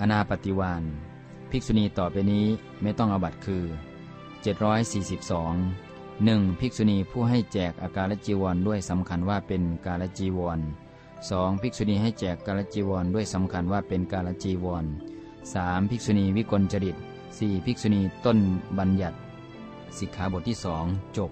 อนาปฏิวานภิกษุณีต่อไปนี้ไม่ต้องอบัตคือ 742 1. ภิกษุณีผู้ให้แจกอาการจีวรด้วยสำคัญว่าเป็นกาลจีวร 2. ภิกษุณีให้แจกกาลจีวรด้วยสำคัญว่าเป็นกาลจีวร 3. ภิกษุณีวิกลจริต 4. ภิกษุณีต้นบัญญัติ สิกขาบทที่สองจบ